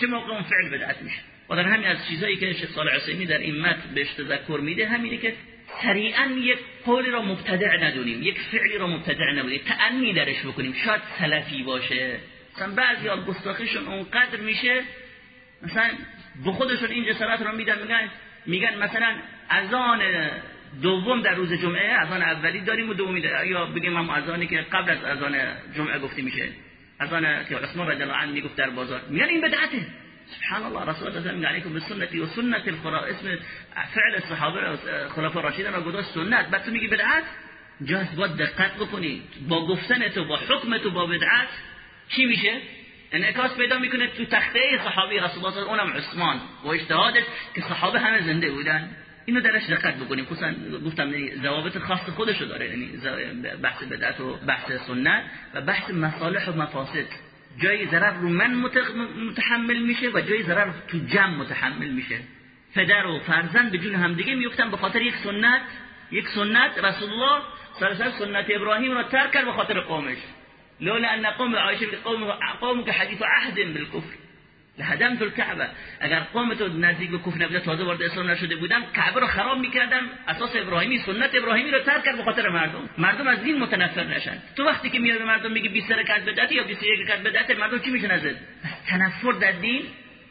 چه موقع اون فعل بدعت میشه؟ و در همین از چیزایی که شیخ صالح حسینی در این متن بهش تذکر میده همینه که سریعا یک قولی را مبتدع ندونیم یک فعلی را مبتدع نبودیم تعنی درش بکنیم. شاید سلفی باشه. مثلا بعضی ها گستاخیشون اونقدر میشه مثلا به خودشون این جسارت رو میدن میگن میگن مثلا اذان دوم در روز جمعه اذان اولی داریم و دومی یا بگیم هم اذانی که قبل از اذان جمعه گفته میشه. اذان که عثمان رضی الله عنه می‌گفت در بازار. میگن این بدعته. سبحان الله. رسول الله صلی علیکم به سنتی و سنت الخرا اسم فعل صحابه خلفای راشدین را گذاشت سنت. بعد تو میگی بدعت؟ جاست باید دقت بکنی. با گفتن تو با حکم تو با بدعت چی میشه؟ انعکاس پیدا می‌کنه تو تخته صحابی رسول الله اونم عثمان. و اجتهادش که صحابه همه زنده بودن. اینو درش دقت بکنیم. خصوصا گفتم ضوابط خاص خودشو داره. یعنی بحث بدعت و بحث سنت و بحث مصالح و مفاسد. جای ضرر رو من متحمل میشه و جای ضرر تو جمع متحمل میشه. پدر و فرزند به جون همدیگه میفتن به خاطر یک سنت. یک سنت رسول الله صلی سنت ابراهیم را ترک کرد به خاطر قومش. لولا ان قوم عایشه قوم قوم که حدیث عهد بالکفر لهدمت الكعبه اگر قوم تو نزدیک به کفر نبوده تازه وارد اسلام نشده بودم کعبه رو خراب می‌کردم اساس ابراهیمی سنت ابراهیمی رو ترک کرد به خاطر مردم. مردم از دین متنفر نشن. تو وقتی که میاد به مردم میگی 20 رکعت بدعت یا 21 رکعت بدعت مردم چی میشن ازت؟ تنفر در دین؟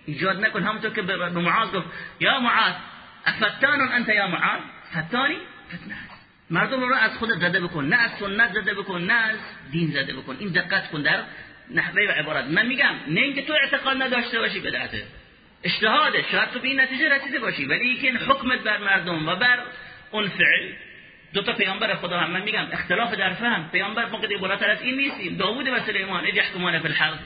ایجاد نکن. همونطور که به معاذ گفت یا معاذ افتان انت یا معاذ؟ فتانی؟ فتنه. مردم رو از خودت زده بکن. نه از سنت زده بکن نه از دین زده بکن. این دقت کن. در نحوه و عبارت. من میگم نه اینکه تو اعتقاد نداشته باشی بدعته اجتهاده. شاید تو به این نتیجه رسیده باشی. ولی اینکه حکمت بر مردم و بر اون فعل. دو تا پیامبر خدا هم. من میگم اختلاف در فهم. پیامبر ما که بالاتر از این نیستیم. داوود و سلیمان اج یحکمان فی الحرب.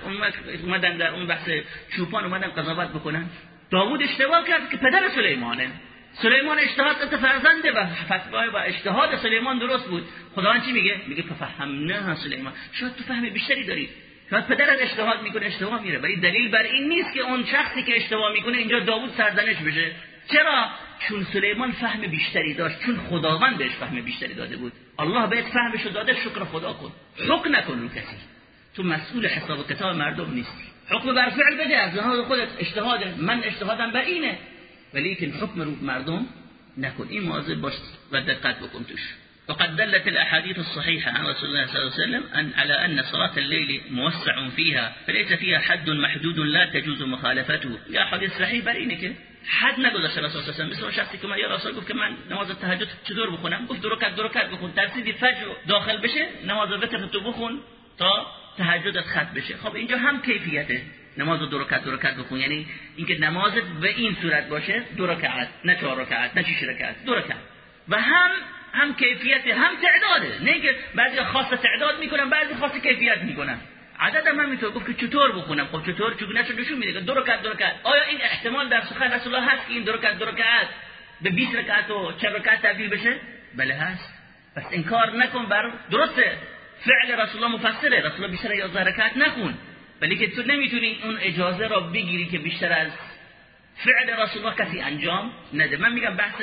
اومدن در اون بحث چوپان اومدن قضاوت بکنن. داوود اشتباه کرد که پدر سلیمانه. سلیمان اجتهاد قصد فرزنده و فتوای و اجتهاد سلیمان درست بود. خداوند چی میگه؟ میگه ففهمناها سلیمان. شاید تو فهم بیشتری داری. شاید پدرت اجتهاد می‌کنه اشتباه میره. ولی دلیل بر این نیست که اون شخصی که اشتباه می‌کنه اینجا داوود سرزنش بشه. چرا؟ چون سلیمان فهم بیشتری داشت چون خداوند بهش فهم بیشتری داده بود. الله بهت فهمش داده شکر خدا کن. حکم نکن رو کسی. تو مسئول حساب کتاب مردم نیستی حکم بر فعل بده از لحاظ خودت اجتهاد من اجتهادم بر اینه. ولی که حکم رو مردم نکن. این مواظب باش و دقت بکن توش. وقد دلت الأحاديث الصحيحة عن رسول الله صلى الله عليه وسلم أن على أن صلاة الليل موسع فيها فليس فيها حد محدود لا تجوز مخالفته. يا حديث صحيح برینه حد نگذاشت رسول الله صلی الله علیه و شخصی که من یا رسول گفت که من نماز تهجد چطور بخونم گفت دو رکعت بخون. ترسیدی فجر داخل بشه نماز وتر تو بخون تا تهجدت ختم بشه. خب اینجا هم کیفیته. نماز دو رکعت دو رکعت بخون. یعنی اینکه نماز به این صورت باشه دو رکعت نه چهار رکعت نه شش رکعت دو رکعت. و هم هم کیفیت هم تعداده نه که بعضی خاص تعداد می‌کنن بعضی خاص کیفیت می‌کنن. عدد هم می‌تونه گفت که چطور بخونم؟ خب چطور؟ چگونه شو نشون میده دو رکعت دو رکعت. آیا این احتمال در سخن رسول الله هست که این دو رکعت دو رکعت به 20 رکعت و 40 رکعت تبدیل بشه؟ بله هست. پس انکار نکن بر درسته. فعل رسول الله مفسره. رسول الله بیشتر 11 رکعت نخون. ولی که تو نمی‌تونی اون اجازه را بگیری که بیشتر از فعل رسول الله کسی انجام نده. من میگم بحث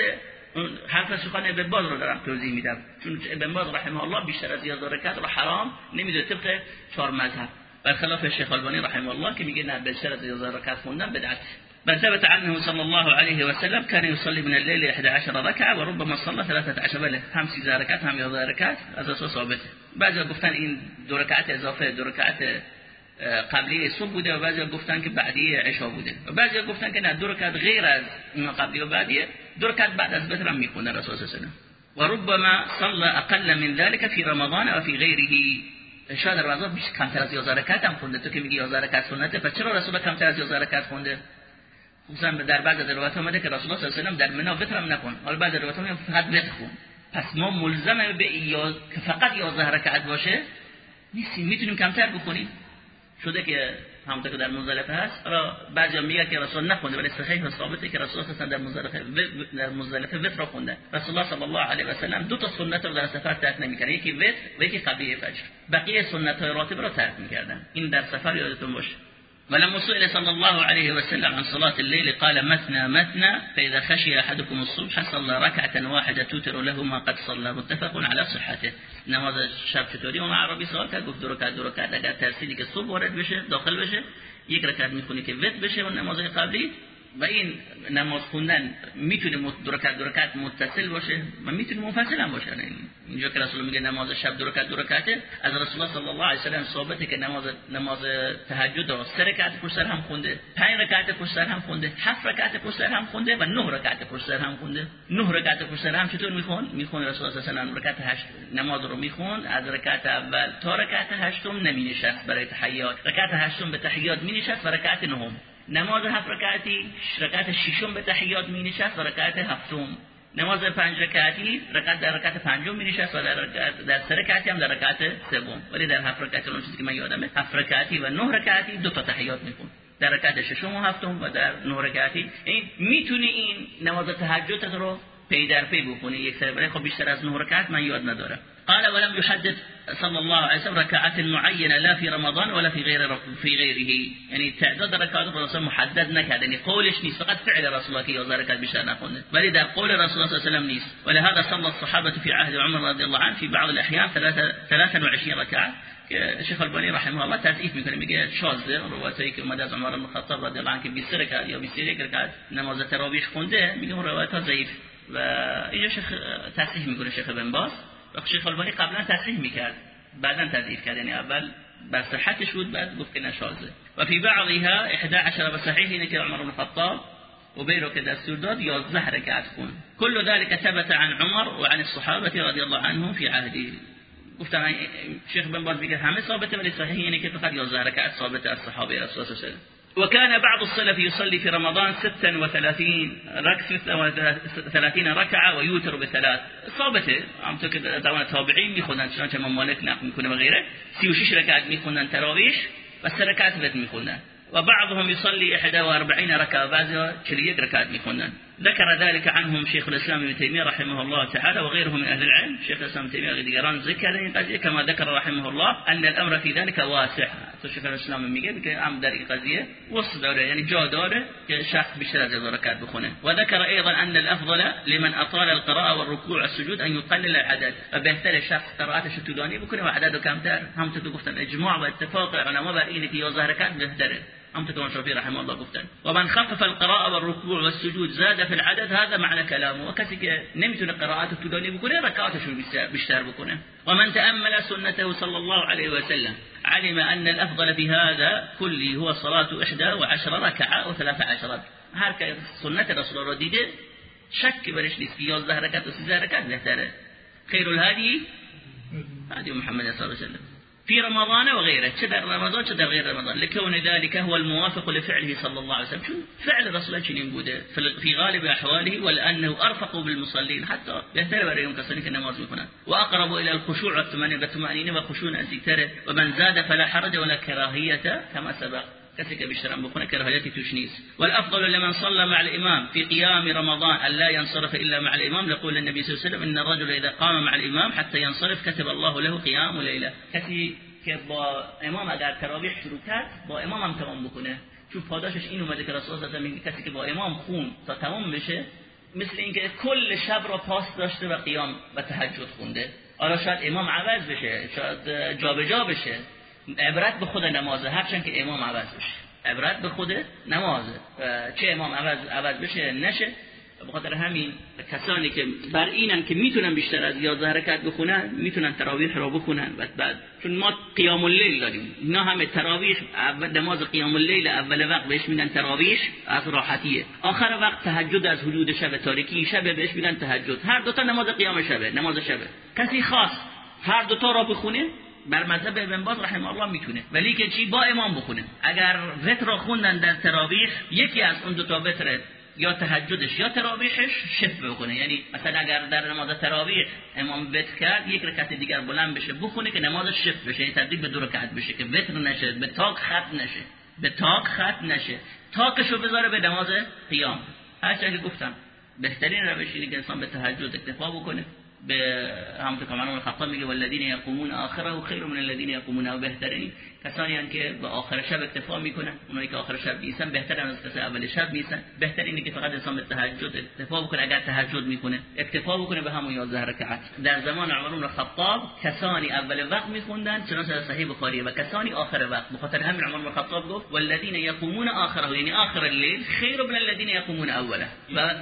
اون حرف سخن ابن باز رو دارم توضیح میدم. چون ابن باز رحمه الله بیشتر از 11 رکعت رو حرام نمیده طبق چهار مذهب. برخلاف شیخ البانی رحمه الله که میگه نه بیشتر از 11 رکعت خوندن بدعت. بل ثبت عنه صلى الله عليه وسلم كان يصلي من الليل 11 ركعه وربما صلى 13 بله هم 13 ركعت هم 11 ركعت از اساس ثابته بعضی گفتن این دو اضافه دو قبلی صبح بوده و بعضی گفتن که بعدی عشا بوده. و بعضی گفتن که نه دو غیر از قبلی و بعدی دو رکعت بعد از بتر هم می‌خونه رسول الله و ربما صلى اقل من ذلك في رمضان و في غيره شاید رمضان بیش کمتر از 11 رکعت هم خونده. تو که میگی 11 رکعت سنته پس چرا رسول کمتر از 11 رکعت خونده؟ خصوصا در بعض از روایات اومده که رسول الله صلی الله علیه و در منا وتر هم نکن حالا بعض روایات هم فقط وتر خون. پس ما ملزم به که فقط 11 رکعت باشه نیستیم. می‌تونیم کمتر بخونیم. شده که همونطور که در مزدلفه هست. حالا بعضی میگن که رسول نخونده ولی صحیح و ثابته که رسول الله در مزدلفه در مزدلفه وتر خونده رسول الله صلی الله علیه و سلم دو تا سنت رو در سفر ترک نمی‌کنه یکی وتر و یکی قبلی فجر. بقیه سنت های راتب رو ترک می‌کردن. این در سفر یادتون باشه. ولما سئل صلى الله عليه وسلم عن صلاة الليل قال مثنى مثنى فإذا خشي أحدكم الصبح صلى ركعة واحدة توتر له ما قد صلى متفق على صحته. نماز شب چطوری و عربی سوال کرد گفت دو رکعت دو رکعت اگر ترسیدی بشه داخل بشه یک رکعت میخونی که وت بشه و نماز قبلی و این نماز خوندن می‌تونه دو رکعت متصل باشه و می‌تونه منفصل هم باشه. اینجا که رسول میگه نماز شب دو رکعته از رسول الله صلی الله علیه و ثابته که نماز نماز تهجد رو سه رکعت پشت سر هم خونده پنج رکعت پشت سر هم خونده هفت رکعت پشت سر هم خونده و نه رکعت پشت سر هم خونده. نه رکعت پشت سر هم چطور میخون؟ میخون رسول الله صلی الله علیه و هشت نماز رو میخون از رکعت اول تا رکعت هشتم نمینشست برای تحیات. رکعت هشتم به تحیات مینشست و رکعت نهم. نماز هفت رکعتی رکعت ششم به تحیات می نشست و رکعت هفتم. نماز پنج رکعتی رکعت در رکعت پنجم می نشست و در رکعت در سه رکعتی هم در رکعت سوم. ولی در هفت رکعت اون چیزی که من یادمه هفت رکعتی و نه رکعتی دو تا تحیات میخون در رکعت ششم و هفتم و در نه رکعتی. این می‌تونی این نماز تهجد رو پی در پی بخونی یک سر خب بیشتر از نه رکعت من یاد ندارم. قال ولم يحدد صلى الله عليه وسلم ركعات معينة لا في رمضان ولا في غير في غيره. يعني تعداد ركعات الرسول محدد نكاد يعني قولش نيس؟ فقط فعل رسول الله كي ركعات بشار نقول بل إذا قول رسول الله صلى الله عليه وسلم نيس. ولهذا صلى الصحابة في عهد عمر رضي الله عنه في بعض الأحيان 23 ركعة. شيخ الباني رحمه الله تضعیف می‌کنه میگه شازده روایتی که اومده از عمر بن الخطاب رضی الله عنه که 20 رکعت یا 21 رکعت نماز تراویح خونده میگه اون روایت ها و اینجا شیخ تصحیح می‌کنه شیخ بن باز و شیخ البانی قبلا تصحیح می‌کرد. بعدا تضعیف کرد. یعنی اول بر بود بعد گفت که نشازه و فی بعضها 11 و صحیح اینه که عمر بن الخطاب و بیرو که دستور داد 11 رکعت خون. كل ذلك ثبت عن عمر وعن الصحابه رضی الله عنهم في عهده گفتن شیخ بن باز میگه همه ثابته ولی صحیح اینه که فقط 11 رکعت ثابت از صحابه رسول الله صلی وكان بعض السلف يصلي في رمضان 36 ركعة 30 ركعة ويوتر بثلاث صابته عم تكد طبعا تابعين میخونن چنانچه امام مالک نقل میکنه و غیره 36 رکعت میخونن تراویح و 3 رکعت بد میخونن و بعضهم يصلي 41 ركعة بعضها 41 ركعة میخونن ذكر ذلك عنهم شيخ الإسلام ابن تيمية رحمه الله تعالى وغيره من أهل العلم شيخ الإسلام ابن تيمية دیگران ذكر كما ذكر رحمه الله أن الأمر في ذلك واسع تو شیخ الاسلام میگه که ام در این قضیه وسط داره یعنی جا داره که شخص بیشتر از رکعت بخونه. و ذكر أيضا ان الافضل لمن اطال القراءة والركوع والسجود ان يقلل العدد. و بهتر شخص قرائتش طولانی بکنه و عدد کمتر. همونطور که گفتن اجماع و اتفاق علما بر اینه که 11 رکعت بهتره. هم تكون شافعي رحمه الله گفتن. ومن خفف القراءة والركوع والسجود زاد في العدد هذا معنى كلامه وكسي که نمیتونه قراءات طولانی بکنه ركعاتش بیشتر بکنه. ومن تأمل سنته صلى الله عليه وسلم علم أن الأفضل في هذا كله هو صلاة إحدى وعشر ركعة وثلاث عشرات. که سنت رسول الله دیده شک برش نیست که 11 رکعت و 13 رکعت بهتره. خیر الهادی هادی محمد صلی الله علیه و سلم. في رمضان وغيره كذا رمضان كذا غير رمضان. لكون ذلك هو الموافق لفعله صلى الله عليه وسلم. شنو فعل الرسول شنو في غالب أحواله ولأنه أرفق بالمصلين. حتى يهتر بريهم كسنك النماز هناك وأقرب إلى الخشوع والثمانية والثمانين وخشون أزيتره ومن زاد فلا حرج ولا كراهية كما سبق. کسی که بیشتر بکنه کراهیتی توش نیست. والافضل لمن صلى مع الامام في قيام رمضان. الا ينصرف الا مع الامام لقول النبي صلى الله عليه وسلم ان الرجل اذا قام مع الامام حتى ينصرف كتب الله له قيام ليله کسی که با امام اگر تراویح شروع کرد با امام هم تمام بکنه. چون پاداشش این اومده که رسول الله میگه کسی که با امام خون تا تمام بشه مثل اینکه کل شب را پاس داشته و قیام و تهجد خونده. حالا شاید امام عوض بشه؟ شاید جابجا جا بشه؟ عبرت به خود نمازه هرچند که امام عوض بشه. عبرت به خود نمازه چه امام عوض, عوض بشه نشه به خاطر همین کسانی که بر اینن که می‌تونن بیشتر از 11 حرکت بخونن می‌تونن تراویح را بخونن. و بعد چون ما قیام اللیل داریم اینا همه تراویح اول نماز قیام اللیل اول وقت بهش میگن تراویح از راحتیه. آخر وقت تهجد از حدود شب تاریکی شب بهش میگن تهجد. هر دو تا نماز قیام شبه نماز شبه. کسی خاص هر دو تا را بخونه بر مذهب ابن باز رحمه الله می‌تونه. ولی که چی؟ با امام بخونه. اگر وتر خوندن در تراویح یکی از اون دو تا وتر یا تهجدش یا تراویحش شف بکنه یعنی مثلا اگر در نماز تراویح امام وتر کرد یک رکعت دیگر بلند بشه بخونه که نماز شف بشه. یعنی تبدیل به دو رکعت بشه که وتر نشه به تاک خط نشه. به تاک خط نشه. تاکشو بذاره به نماز قیام. هرچند گفتم بهترین روش اینه که انسان به تهجد اکتفا بکنه. به همونطور که عمر خطاب میگه والذین یقومون آخره خیر من الذین یقومون و بهترین کسانی هستند که به آخر شب اکتفا می‌کنن اونایی که آخر شب میسن بهتر از کسی اول شب میسن بهترینه که فقط انسان به تهجد اکتفا بکنه اگر تهجد می‌کنه اکتفا بکنه به همون 11 رکعت. در زمان عمر بن خطاب کسانی اول وقت میخوندن چنانچه صحیح بخاری و کسانی آخر وقت. به خاطر همین عمر بن خطاب گفت والذین یقومون آخره یعنی آخر الليل خیر من الذین یقومون اوله.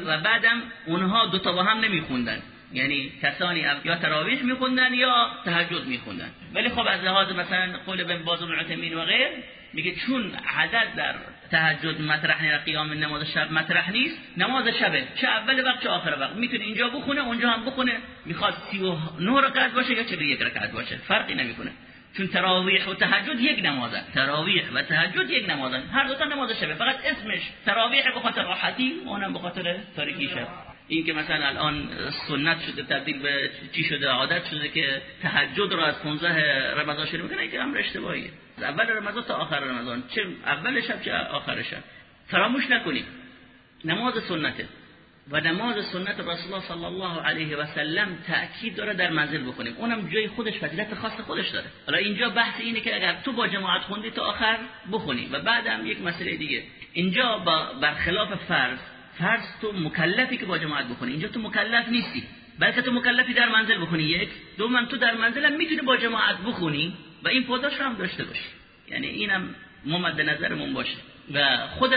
و بعدم اونها دو تا با هم نمیخوندن. یعنی کسانی یا تراویح میخوندن یا تهجد میخوندن. ولی خب از لحاظ مثلا قول بن باز و معتمین و غیر میگه چون عدد در تهجد مطرح نیست قیام نماز شب مطرح نیست نماز شبه چه اول وقت چه آخر وقت. می‌تونه اینجا بخونه اونجا هم بخونه. می‌خواد 39 رکعت باشه یا 41 رکعت باشه. فرقی نمی‌کنه. چون تراویح و تهجد یک نمازه. تراویح و تهجد یک نمازه. هر دو تا نماز شبه. فقط اسمش تراویح به خاطر راحتی اونم به خاطر تاریکی شب. این که مثلا الان سنت شده تبدیل به چی شده عادت شده که تهجد رو از 15 رمضان شروع می‌کنه که امر اشتباهیه. اول رمضان تا آخر رمضان. چه اول شب چه آخر شب. فراموش نکنید. نماز سنته و نماز سنت رسول الله صلی الله علیه و سلم تاکید داره در منزل بکنیم. اونم جای خودش فضیلت خاص خودش داره. حالا اینجا بحث اینه که اگر تو با جماعت خوندی تا آخر بخونی. و بعدم یک مسئله دیگه. اینجا با برخلاف فرض فرض تو مکلفی که با جماعت بکنی. اینجا تو مکلف نیستی. بلکه تو مکلفی در منزل بکنی. یک. دو من تو در منزل هم می‌تونی با جماعت بخونی و این پاداش هم داشته باشی. یعنی اینم ممد نظرمون باشه. و خود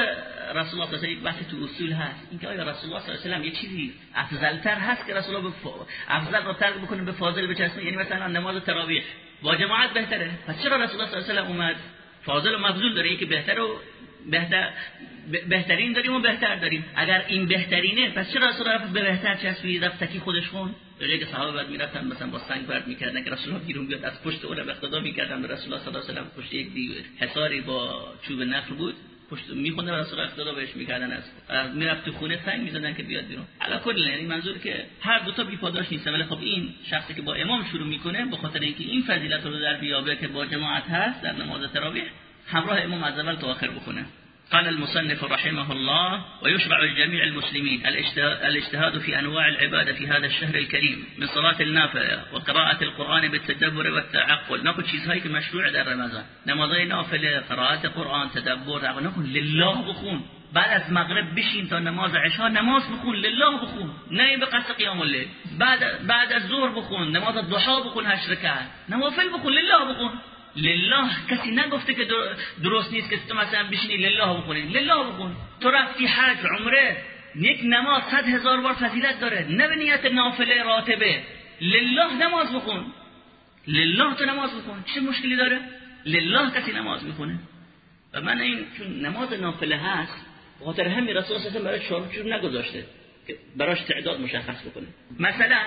رسول الله صلی الله علیه و تو اصول هست. اینکه آیا رسول الله صلی الله علیه و یه چیزی افضلتر هست که رسول الله بف... افضل رو ترک بکنه به فاضل بچسبه؟ یعنی مثلا نماز تراویح. با جماعت بهتره. پس چرا رسول الله صلی الله علیه و اومد؟ فاضل و مفضول داره. یکی بهتر و بهتر بهترین داریم و بهتر داریم. اگر این بهترینه پس چرا رسول الله به بهتر چسبید؟ رفت تکی خودش خون. به که صحابه بعد می‌رفتن مثلا با سنگ برد می‌کردن که رسول بیرون بیاد. از پشت اون اقتدا می‌کردن. به رسول الله صلی الله علیه و پشت یک حصاری با چوب نخل بود. پشت میخوندن رسول اقتدا بهش می‌کردن. از می‌رفت تو خونه سنگ می‌زدن که بیاد بیرون. علا کل یعنی منظور که هر دو تا بی پاداش نیست ولی خب این شخصی که با امام شروع می‌کنه به خاطر اینکه این فضیلت رو در بیابه که با جماعت هست در نماز تراویح همراه امام تا آخر بخونه قال المصنف رحمه الله ويشرع لجميع المسلمين الاجتهاد في أنواع العبادة في هذا الشهر الكريم من صلاة النافلة وقراءة القرآن بالتدبر والتعقل. نقول چیزهایی که مشروع در رمضان. نمازهای نافله قراءت قرآن تدبر نقول لله بخون. بعد از مغرب بشین تا نماز عشا نماز بخون لله بخون. نه به قصد قیام الليل بعد بعد از ظهر بخون نماز الضحى بخون هشت رکعت. نوافل بخون لله بخون. لله کسی نگفته که درست نیست که تو مثلا بشینی لله بخونی. لله بخون. تو رفتی حج عمره. یک نماز صد هزار بار فضیلت داره. نه به نیت نافله راتبه. لله نماز بخون. لله تو نماز بخون. چه مشکلی داره؟ لله کسی نماز می‌خونه. و من این چون نماز نافله هست خاطر همین رسول الله برای شروع نگذاشته که براش تعداد مشخص بکنه. مثلا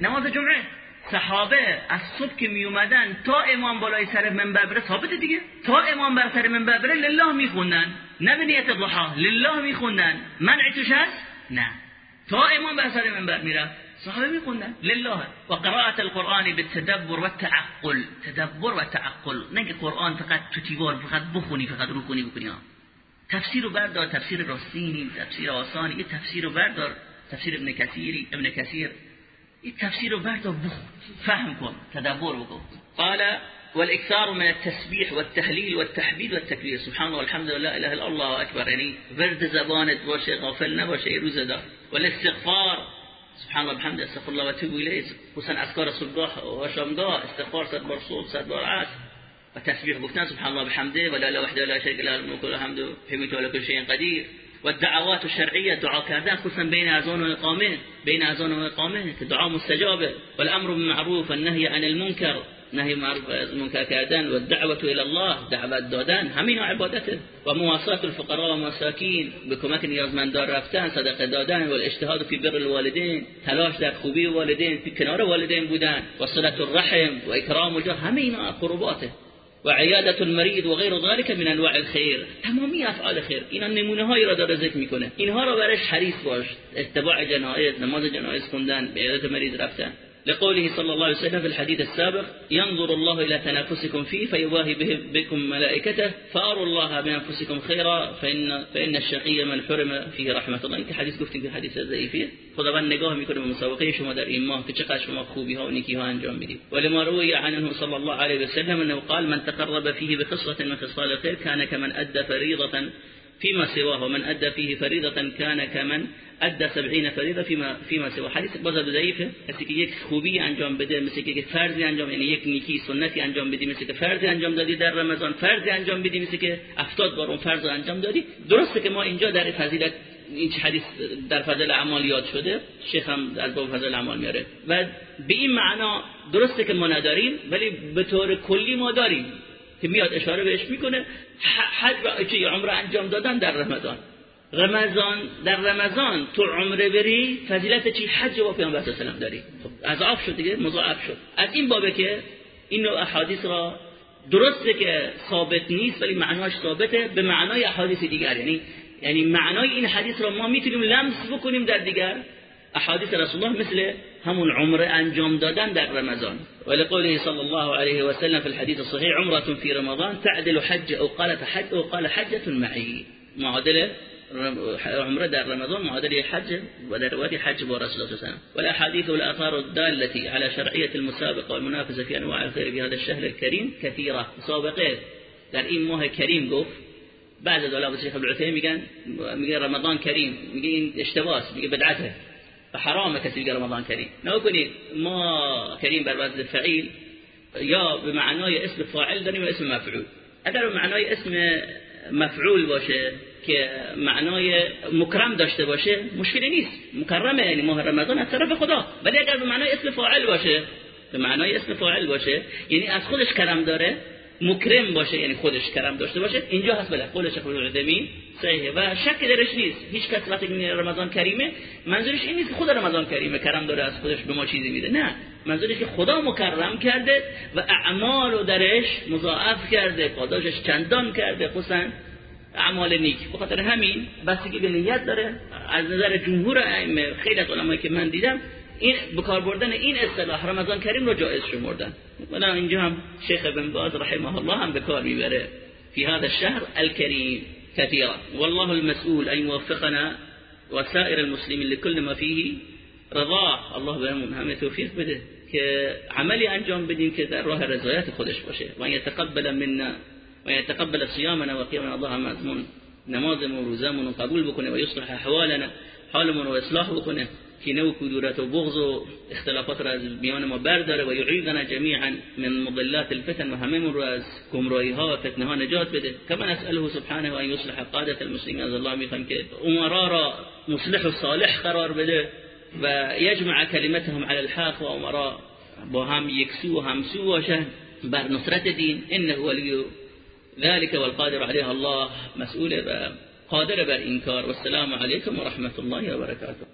نماز جمعه. صحابه از صبح که می اومدن تا امام بالای سر منبر بره ثابت دیگه. تا امام بر سر منبر بره لله میخوندن. نه به نیت ضحا لله میخوندن. منع توش هست نه. تا امام بر سر منبر میره صحابه میخوندن. لله. و قرائت القرآن بالتدبر و تعقل تدبر و تعقل نه قرآن فقط تو تیوار فقط بخونی فقط رو کنی بکنی. تفسیر رو بردار تفسیر راستینی تفسیر آسانی. یه تفسیر رو بردار. تفسیر ابن کثیری ابن کثیر. این تفسیر رو بردار فهم کن تدبر بکن قال والإكثار من التسبيح والتهليل والتحميد والتكبير. سبحان الله والحمد لله لا إله إلا الله أكبر. يعني ورد زبانت باشه غافل نباشه روز دار والاستغفار. سبحان الله بحمد أستغفر الله و توب الیه خصوصا اذکار صبح و شامگاه استغفار صد بار صبح صد بار عصر و تسبیح گفتن سبحان الله بحمده. ولا إله وحده لا شريك له الملك والحمد حميد ولا كل شيء قدير. و دعوات شرعیه دعا کردن خصوصا بین أذان و اقامه بین أذان و اقامه که دعا مستجابه والأمر بالمعروف والنهي عن المنكر نهی معروف از منکر کردن و دعوت إلى الله دعوت دادن همین عبادته و مواسات الفقراء و مساکین به کمک نیازمندان رفتن صدقه دادن و الاجتهاد فی بر الوالدین تلاش در خوبی والدین فی کنار والدین بودن و صلت الرحم و اکرام جا همه اینا قرباته و عیادت المريض و غیر ذلك من انواع الخیر تمامی افعال خیر. اینا نمونه هایی را داره ذکر می‌کنه. اینها را برش حریص باش. اتباع جنایز نماز جنایز خوندن به عیادت مریض رفتن. لقوله صلى الله عليه وسلم في الحديث السابق ينظر الله إلى تنافسكم فيه فيواهي بكم ملائكته فأروا الله بأنفسكم خيرا فإن, فإن الشقي من حرم فيه رحمة الله. این حدیث گفتیم که حدیث ضعیفیه. خداوند نگاه میکنه به مسابقه شما در این که چقدر شما خوبی ها انجام ولما روي عنه صلى الله عليه وسلم انه قال من تقرب فيه بخصلة من خصال الخير كان كمن أدى فريضة فيما سواه. ومن ادى فيه فريضة كان كمن ادى 70 فریضه فيما فيما سواه. حدیث باز ضعیفه کسی یک خوبی انجام بده مثل که فرضی انجام یعنی یک نیکی سنتی انجام بدی مثل که فرضی انجام دادی در رمضان فرضی انجام بدی مثل که 70 بار اون فرض انجام دادی. درسته که ما اینجا در فضیلت این حدیث در فضل اعمال یاد شده شیخ هم از باب فضل اعمال میاره. و به این معنا درسته که ما نداریم ولی به طور کلی ما داریم. که میاد اشاره بهش می‌کنه حج و چه عمره انجام دادن در رمضان. رمضان در رمضان تو عمره بری فضیلت چی؟ حج و پیامبر صلی الله داری. خب اضعاف شد دیگه مضاعف شد. از این بابه که این نوع احادیث را درسته که ثابت نیست ولی معناش ثابته به معنای احادیث دیگر. یعنی یعنی معنای این حدیث را ما می‌تونیم لمس بکنیم در دیگر احادیث رسول الله مثل همون عمره انجام دادن در رمضان. ولقوله صلى الله عليه وسلم في الحديث الصحيح عمرة في رمضان تعدل حج أو قالت حج أو قال حجة معي. معادله عمرة در رمضان معادل حج و در روایت حج با رسول الله صلی الله والأحاديث والآثار الدالة على شرعية المسابقة والمنافسة في أنواع الخير في هذا الشهر الكريم كثيرة. مسابقة در این ماه کریم گفت بعد از علامه شیخ ابن میگن میگه رمضان کریم میگه این اشتباس میگه بدعته. حرامه کسی بگه رمضان کریم. نکنید ما کریم بر وزن فعیل یا به معنای اسم فاعل داریم و اسم مفعول. اگر به معنای اسم مفعول باشه که معنای مکرم داشته باشه مشکلی نیست. مکرمه یعنی ماه رمضان از طرف خدا. ولی اگر به معنای اسم فاعل باشه به معنای اسم فاعل باشه یعنی از خودش کرم داره مکرم باشه یعنی خودش کرم داشته باشه اینجا هست بله قول شیخ العثیمین صحیحه و شک درش نیست. هیچ کس وقتی میگه رمضان کریمه منظورش این نیست که خود رمضان کریمه کرم داره از خودش به ما چیزی میده. نه منظورش که خدا مکرم کرده و اعمال رو درش مضاعف کرده پاداشش چندان کرده خصوصا اعمال نیک. بخاطر همین بستگی به نیت داره. از نظر جمهور ائمه خیلی از علمایی که من دیدم این بکار بردن این اصطلاح رمضان کریم رو جایز شمردن. ولی اینجا هم شیخ ابن باز رحمه الله هم به کار میبره. في هذا الشهر الكريم كثيرا والله المسؤول ان يوفقنا وسائر المسلمين لكل ما فيه رضا. الله بهمون همه توفیق بده انجام بدیم که در راه رضایت خودش باشه. و یتقبل منا و یتقبل صيامنا و قیامنا. الله من نمازمون روزمون قبول بکنه و یصلح احوالنا حالمون رو اصلاح کینه و کدورت و بغض و اختلافات را از میان ما برداره و یعیدنا جمیعا من مضلات الفتن و همه رو از گمراهی ها و فتنه ها نجات بده. کما نسأله سبحانه و ان یصلح قادة المسلمین. از الله میخوام که امرا را مصلح و صالح قرار بده و یجمع کلمتهم على الحق و امرا با هم یکسو و همسو باشن بر نصرت دین. انه ولی ذلك والقادر عليها الله مسئول و قادر بر این کار. و السلام علیکم و رحمت الله و برکاته.